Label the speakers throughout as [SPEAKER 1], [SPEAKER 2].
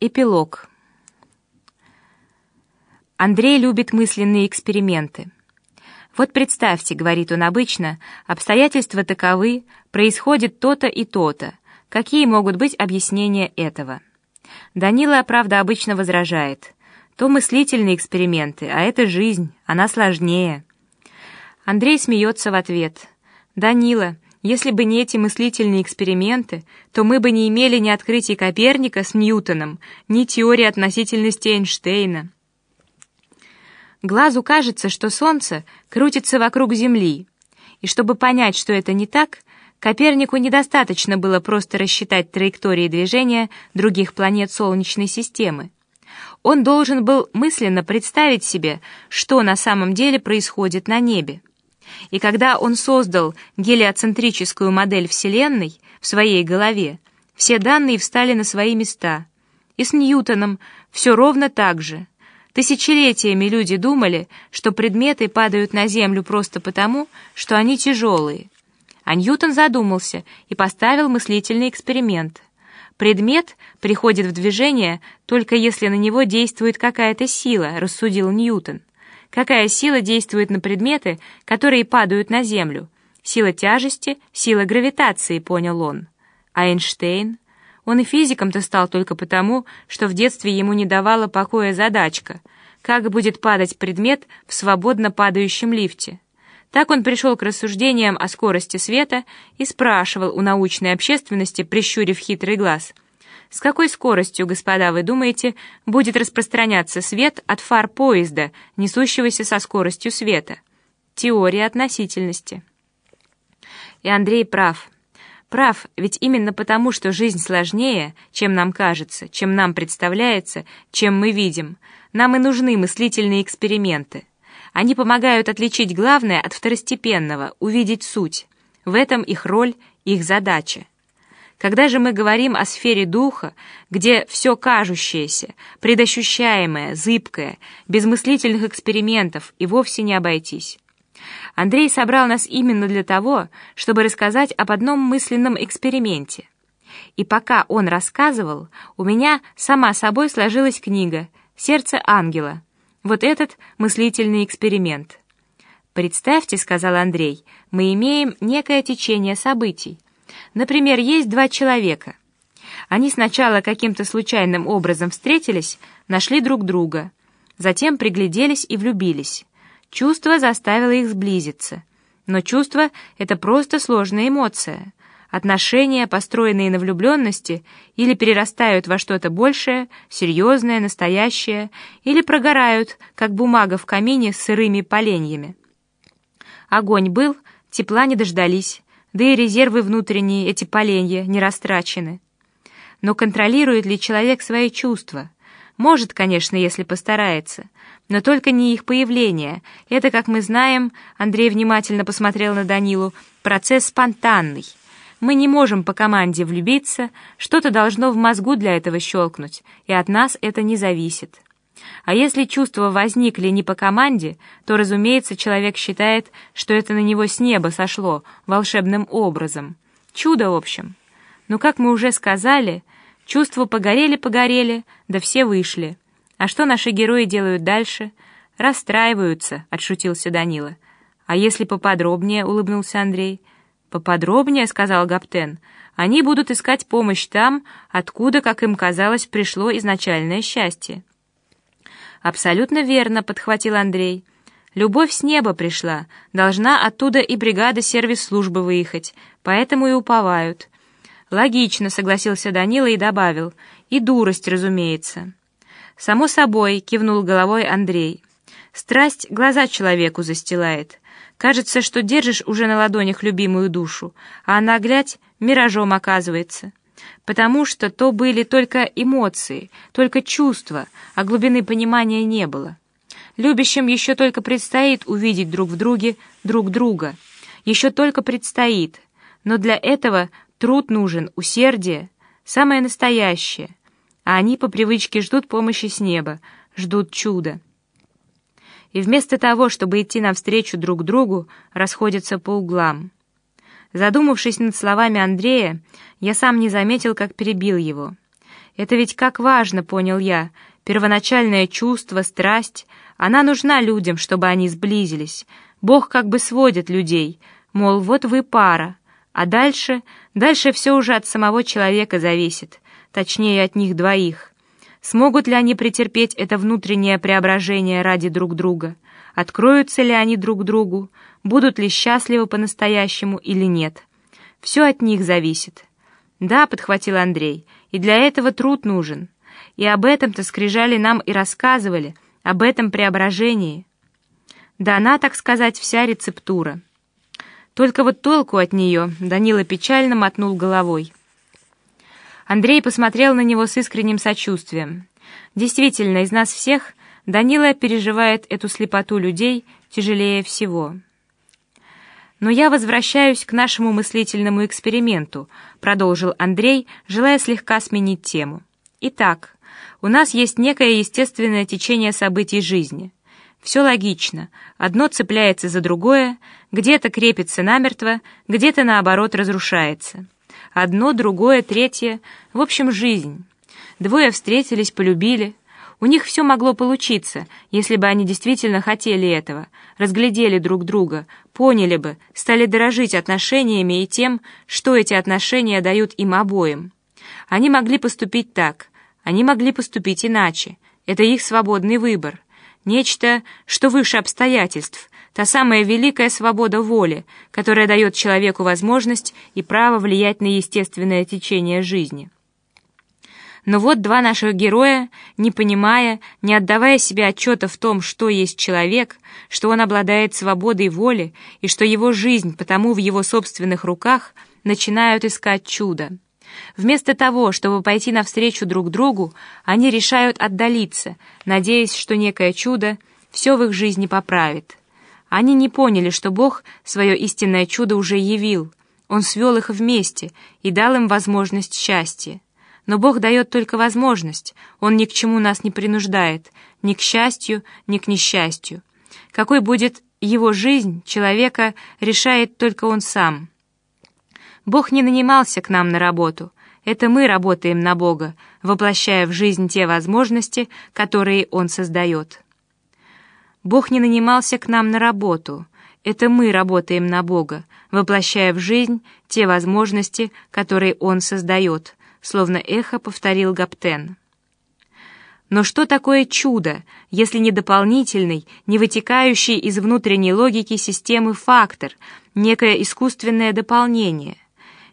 [SPEAKER 1] Эпилог. Андрей любит мысленные эксперименты. «Вот представьте, — говорит он обычно, — обстоятельства таковы, происходит то-то и то-то. Какие могут быть объяснения этого?» Данила, правда, обычно возражает. «То мыслительные эксперименты, а это жизнь, она сложнее». Андрей смеется в ответ. «Данила, — если бы не эти мыслительные эксперименты, то мы бы не имели ни открытий Коперника с Ньютоном, ни теории относительности Эйнштейна. Глазу кажется, что Солнце крутится вокруг Земли, и чтобы понять, что это не так, Копернику недостаточно было просто рассчитать траектории движения других планет Солнечной системы. Он должен был мысленно представить себе, что на самом деле происходит на небе. И когда он создал гелиоцентрическую модель Вселенной в своей голове, все данные встали на свои места. И с Ньютоном все ровно так же. Тысячелетиями люди думали, что предметы падают на Землю просто потому, что они тяжелые. А Ньютон задумался и поставил мыслительный эксперимент. Предмет приходит в движение только если на него действует какая-то сила, рассудил Ньютон. Какая сила действует на предметы, которые падают на Землю? Сила тяжести, сила гравитации, понял он. А Эйнштейн? Он и физиком-то стал только потому, что в детстве ему не давала покоя задачка, как будет падать предмет в свободно падающем лифте. Так он пришел к рассуждениям о скорости света и спрашивал у научной общественности, прищурив хитрый глаз — с какой скоростью, господа, вы думаете, будет распространяться свет от фар поезда, несущегося со скоростью света? Теория относительности. И Андрей прав. Прав, ведь именно потому, что жизнь сложнее, чем нам кажется, чем нам представляется, чем мы видим, нам и нужны мыслительные эксперименты. Они помогают отличить главное от второстепенного, увидеть суть. В этом их роль, их задача. Когда же мы говорим о сфере духа, где все кажущееся, предощущаемое, зыбкое, без мыслительных экспериментов и вовсе не обойтись. Андрей собрал нас именно для того, чтобы рассказать об одном мысленном эксперименте. И пока он рассказывал, у меня сама собой сложилась книга «Сердце ангела». Вот этот мыслительный эксперимент. «Представьте», — сказал Андрей, — «мы имеем некое течение событий, Например, есть два человека. Они сначала каким-то случайным образом встретились, нашли друг друга, затем пригляделись и влюбились. Чувство заставило их сблизиться. Но чувство — это просто сложная эмоция. Отношения, построенные на влюбленности, или перерастают во что-то большее, серьезное, настоящее, или прогорают, как бумага в камине с сырыми поленьями. Огонь был, тепла не дождались, да и резервы внутренние, эти поленья, не растрачены. Но контролирует ли человек свои чувства? Может, конечно, если постарается, но только не их появление. Это, как мы знаем, Андрей внимательно посмотрел на Данилу, процесс спонтанный. Мы не можем по команде влюбиться, что-то должно в мозгу для этого щелкнуть, и от нас это не зависит. А если чувства возникли не по команде, то, разумеется, человек считает, что это на него с неба сошло волшебным образом. Чудо, в общем. Но, как мы уже сказали, чувства погорели-погорели, да все вышли. А что наши герои делают дальше? Расстраиваются, отшутился Данила. А если поподробнее, улыбнулся Андрей. Поподробнее, сказал Гаптен. Они будут искать помощь там, откуда, как им казалось, пришло изначальное счастье. «Абсолютно верно», — подхватил Андрей. «Любовь с неба пришла, должна оттуда и бригада сервис-службы выехать, поэтому и уповают». «Логично», — согласился Данила и добавил. «И дурость, разумеется». «Само собой», — кивнул головой Андрей. «Страсть глаза человеку застилает. Кажется, что держишь уже на ладонях любимую душу, а она, глядь, миражом оказывается потому что то были только эмоции, только чувства, а глубины понимания не было. Любящим еще только предстоит увидеть друг в друге друг друга, еще только предстоит, но для этого труд нужен, усердие, самое настоящее, а они по привычке ждут помощи с неба, ждут чуда. И вместо того, чтобы идти навстречу друг другу, расходятся по углам. Задумавшись над словами Андрея, я сам не заметил, как перебил его. Это ведь как важно, понял я. Первоначальное чувство, страсть, она нужна людям, чтобы они сблизились. Бог как бы сводит людей, мол, вот вы пара. А дальше, дальше все уже от самого человека зависит, точнее от них двоих. Смогут ли они претерпеть это внутреннее преображение ради друг друга? Откроются ли они друг другу? Будут ли счастливы по-настоящему или нет? Все от них зависит. Да, подхватил Андрей, и для этого труд нужен. И об этом-то скрижали нам и рассказывали, об этом преображении. Да она, так сказать, вся рецептура. Только вот толку от нее Данила печально мотнул головой. Андрей посмотрел на него с искренним сочувствием. Действительно, из нас всех Данила переживает эту слепоту людей тяжелее всего. «Но я возвращаюсь к нашему мыслительному эксперименту», продолжил Андрей, желая слегка сменить тему. «Итак, у нас есть некое естественное течение событий жизни. Все логично, одно цепляется за другое, где-то крепится намертво, где-то, наоборот, разрушается. Одно, другое, третье, в общем, жизнь. Двое встретились, полюбили, у них все могло получиться, если бы они действительно хотели этого, разглядели друг друга, поняли бы, стали дорожить отношениями и тем, что эти отношения дают им обоим. Они могли поступить так, они могли поступить иначе. Это их свободный выбор. Нечто, что выше обстоятельств, та самая великая свобода воли, которая дает человеку возможность и право влиять на естественное течение жизни. Но вот два наших героя, не понимая, не отдавая себе отчета в том, что есть человек, что он обладает свободой воли и что его жизнь потому в его собственных руках, начинают искать чудо. Вместо того, чтобы пойти навстречу друг другу, они решают отдалиться, надеясь, что некое чудо все в их жизни поправит. Они не поняли, что Бог свое истинное чудо уже явил. Он свел их вместе и дал им возможность счастья. Но Бог дает только возможность, Он ни к чему нас не принуждает, ни к счастью, ни к несчастью. Какой будет его жизнь, человека решает только он сам. Бог не нанимался к нам на работу. Это мы работаем на Бога, воплощая в жизнь те возможности, которые Он создает. Бог не нанимался к нам на работу. Это мы работаем на Бога, воплощая в жизнь те возможности, которые Он создает словно эхо повторил Гаптен. Но что такое чудо, если не дополнительный, не вытекающий из внутренней логики системы фактор, некое искусственное дополнение?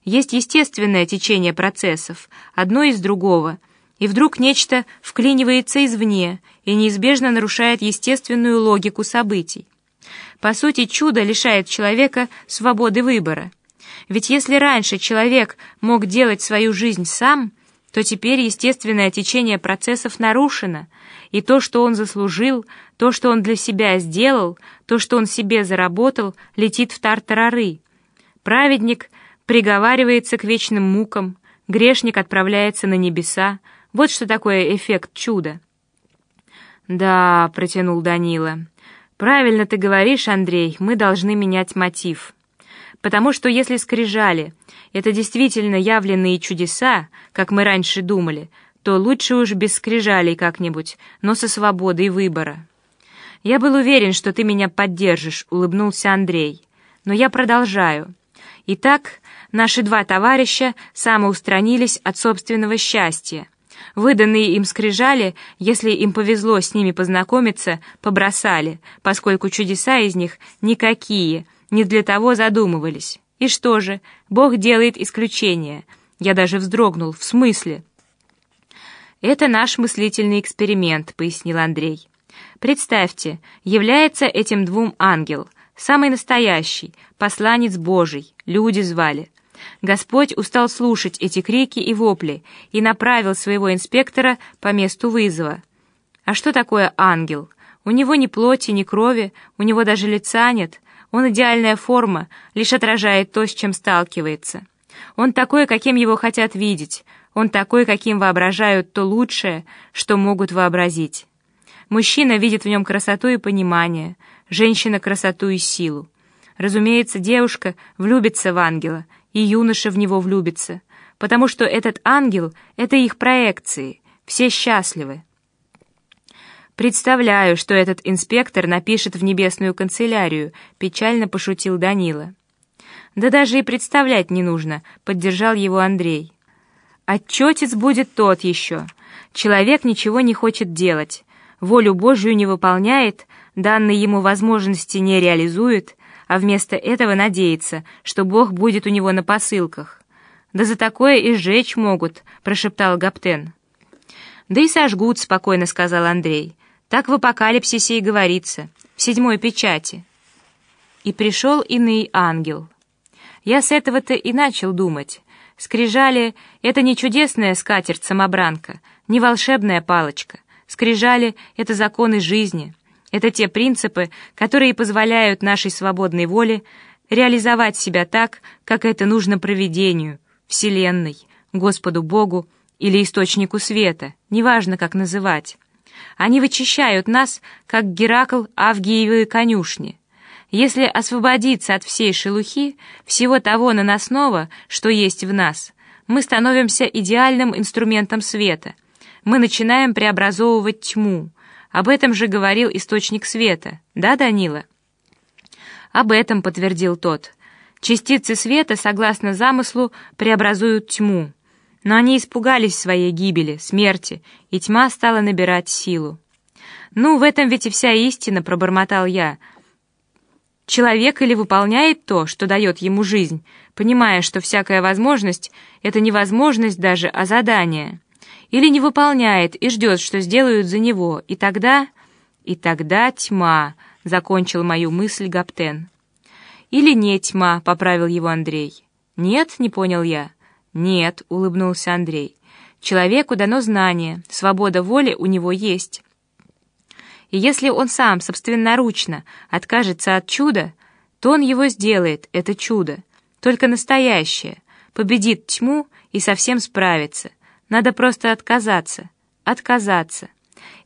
[SPEAKER 1] Есть естественное течение процессов, одно из другого, и вдруг нечто вклинивается извне и неизбежно нарушает естественную логику событий. По сути, чудо лишает человека свободы выбора — ведь если раньше человек мог делать свою жизнь сам, то теперь естественное течение процессов нарушено, и то, что он заслужил, то, что он для себя сделал, то, что он себе заработал, летит в тартарары. Праведник приговаривается к вечным мукам, грешник отправляется на небеса. Вот что такое эффект чуда. «Да», — протянул Данила, — «правильно ты говоришь, Андрей, мы должны менять мотив» потому что если скрижали — это действительно явленные чудеса, как мы раньше думали, то лучше уж без скрижалей как-нибудь, но со свободой выбора. «Я был уверен, что ты меня поддержишь», — улыбнулся Андрей. «Но я продолжаю. Итак, наши два товарища самоустранились от собственного счастья. Выданные им скрижали, если им повезло с ними познакомиться, побросали, поскольку чудеса из них никакие — не для того задумывались. И что же, Бог делает исключение. Я даже вздрогнул. В смысле? Это наш мыслительный эксперимент, пояснил Андрей. Представьте, является этим двум ангел, самый настоящий, посланец Божий, люди звали. Господь устал слушать эти крики и вопли и направил своего инспектора по месту вызова. А что такое ангел? У него ни плоти, ни крови, у него даже лица нет, он идеальная форма, лишь отражает то, с чем сталкивается. Он такой, каким его хотят видеть. Он такой, каким воображают то лучшее, что могут вообразить. Мужчина видит в нем красоту и понимание, женщина — красоту и силу. Разумеется, девушка влюбится в ангела, и юноша в него влюбится. потому что этот ангел — это их проекции, все счастливы. «Представляю, что этот инспектор напишет в небесную канцелярию», — печально пошутил Данила. «Да даже и представлять не нужно», — поддержал его Андрей. «Отчетец будет тот еще. Человек ничего не хочет делать, волю Божью не выполняет, данные ему возможности не реализует, а вместо этого надеется, что Бог будет у него на посылках. Да за такое и сжечь могут», — прошептал Гаптен. «Да и сожгут», — спокойно сказал Андрей. Так в апокалипсисе и говорится, в седьмой печати. И пришел иный ангел. Я с этого-то и начал думать. Скрижали — это не чудесная скатерть-самобранка, не волшебная палочка. Скрижали — это законы жизни. Это те принципы, которые позволяют нашей свободной воле реализовать себя так, как это нужно провидению, Вселенной, Господу Богу или Источнику Света, неважно, как называть. Они вычищают нас, как Геракл Авгиевы конюшни. Если освободиться от всей шелухи, всего того наносного, что есть в нас, мы становимся идеальным инструментом света. Мы начинаем преобразовывать тьму. Об этом же говорил источник света. Да, Данила? Об этом подтвердил тот. Частицы света, согласно замыслу, преобразуют тьму. Но они испугались своей гибели, смерти, и тьма стала набирать силу. «Ну, в этом ведь и вся истина», — пробормотал я. Человек или выполняет то, что дает ему жизнь, понимая, что всякая возможность — это не возможность даже, а задание. Или не выполняет и ждет, что сделают за него, и тогда... И тогда тьма, — закончил мою мысль Гаптен. Или не тьма, — поправил его Андрей. Нет, не понял я. «Нет», — улыбнулся Андрей. «Человеку дано знание, свобода воли у него есть. И если он сам собственноручно откажется от чуда, то он его сделает, это чудо, только настоящее, победит тьму и совсем справится. Надо просто отказаться, отказаться.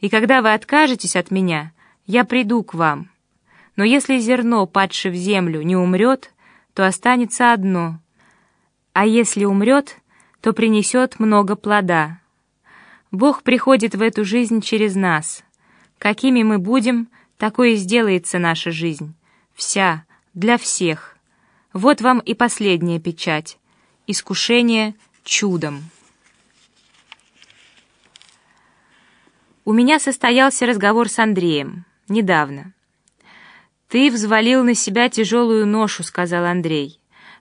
[SPEAKER 1] И когда вы откажетесь от меня, я приду к вам. Но если зерно, падшее в землю, не умрет, то останется одно — а если умрет, то принесет много плода. Бог приходит в эту жизнь через нас. Какими мы будем, такой и сделается наша жизнь. Вся, для всех. Вот вам и последняя печать. Искушение чудом. У меня состоялся разговор с Андреем. Недавно. «Ты взвалил на себя тяжелую ношу», — сказал Андрей.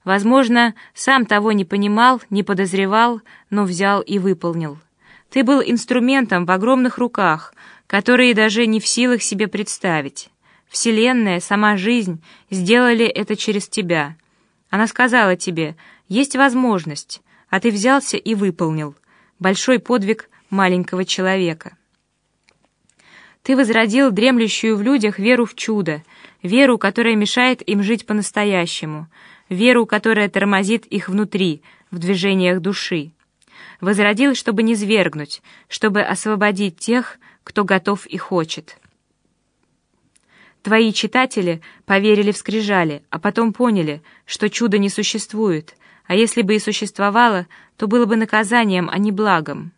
[SPEAKER 1] Возможно, сам того не понимал, не подозревал, но взял и выполнил. Ты был инструментом в огромных руках, которые даже не в силах себе представить. Вселенная, сама жизнь сделали это через тебя. Она сказала тебе, есть возможность, а ты взялся и выполнил. Большой подвиг маленького человека. Ты возродил дремлющую в людях веру в чудо, веру, которая мешает им жить по-настоящему, веру, которая тормозит их внутри, в движениях души. Возродил, чтобы не свергнуть, чтобы освободить тех, кто готов и хочет. Твои читатели поверили в скрижали, а потом поняли, что чудо не существует, а если бы и существовало, то было бы наказанием, а не благом.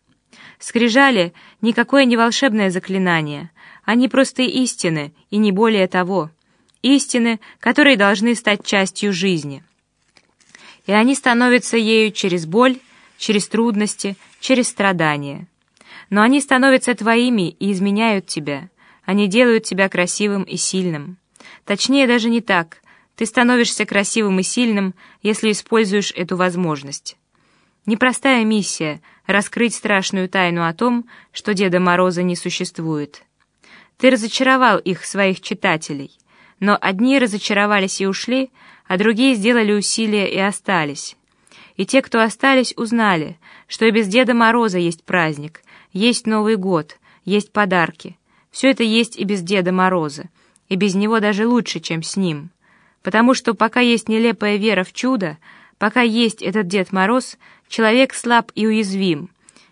[SPEAKER 1] Скрижали — никакое не волшебное заклинание, они просто истины, и не более того истины, которые должны стать частью жизни. И они становятся ею через боль, через трудности, через страдания. Но они становятся твоими и изменяют тебя. Они делают тебя красивым и сильным. Точнее, даже не так. Ты становишься красивым и сильным, если используешь эту возможность. Непростая миссия — раскрыть страшную тайну о том, что Деда Мороза не существует. Ты разочаровал их, своих читателей. Но одни разочаровались и ушли, а другие сделали усилия и остались. И те, кто остались, узнали, что и без Деда Мороза есть праздник, есть Новый год, есть подарки. Все это есть и без Деда Мороза, и без него даже лучше, чем с ним. Потому что пока есть нелепая вера в чудо, пока есть этот Дед Мороз, человек слаб и уязвим,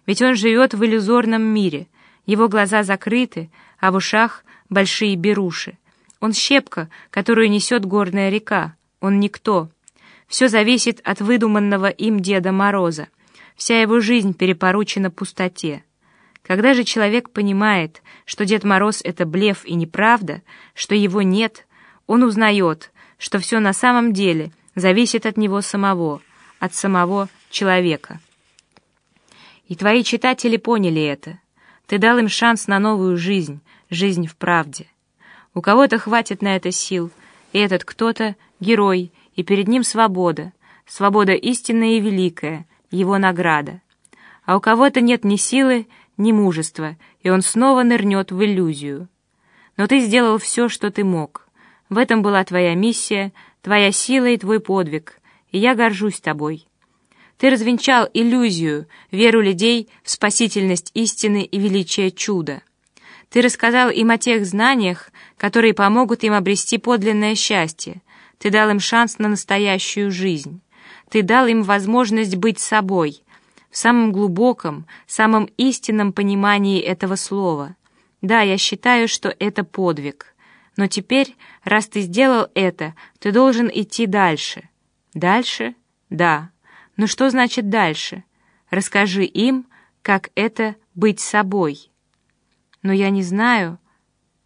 [SPEAKER 1] ведь он живет в иллюзорном мире, его глаза закрыты, а в ушах большие беруши. Он щепка, которую несет горная река. Он никто. Все зависит от выдуманного им Деда Мороза. Вся его жизнь перепоручена пустоте. Когда же человек понимает, что Дед Мороз — это блеф и неправда, что его нет, он узнает, что все на самом деле зависит от него самого, от самого человека. И твои читатели поняли это. Ты дал им шанс на новую жизнь, жизнь в правде. У кого-то хватит на это сил, и этот кто-то — герой, и перед ним свобода, свобода истинная и великая, его награда. А у кого-то нет ни силы, ни мужества, и он снова нырнет в иллюзию. Но ты сделал все, что ты мог. В этом была твоя миссия, твоя сила и твой подвиг, и я горжусь тобой. Ты развенчал иллюзию, веру людей в спасительность истины и величие чуда. Ты рассказал им о тех знаниях, которые помогут им обрести подлинное счастье. Ты дал им шанс на настоящую жизнь. Ты дал им возможность быть собой, в самом глубоком, самом истинном понимании этого слова. Да, я считаю, что это подвиг. Но теперь, раз ты сделал это, ты должен идти дальше. Дальше? Да. Но что значит дальше? Расскажи им, как это быть собой. Но я не знаю.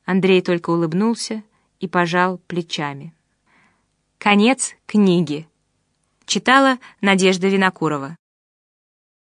[SPEAKER 1] Андрей только улыбнулся и пожал плечами. Конец книги. Читала Надежда Винокурова.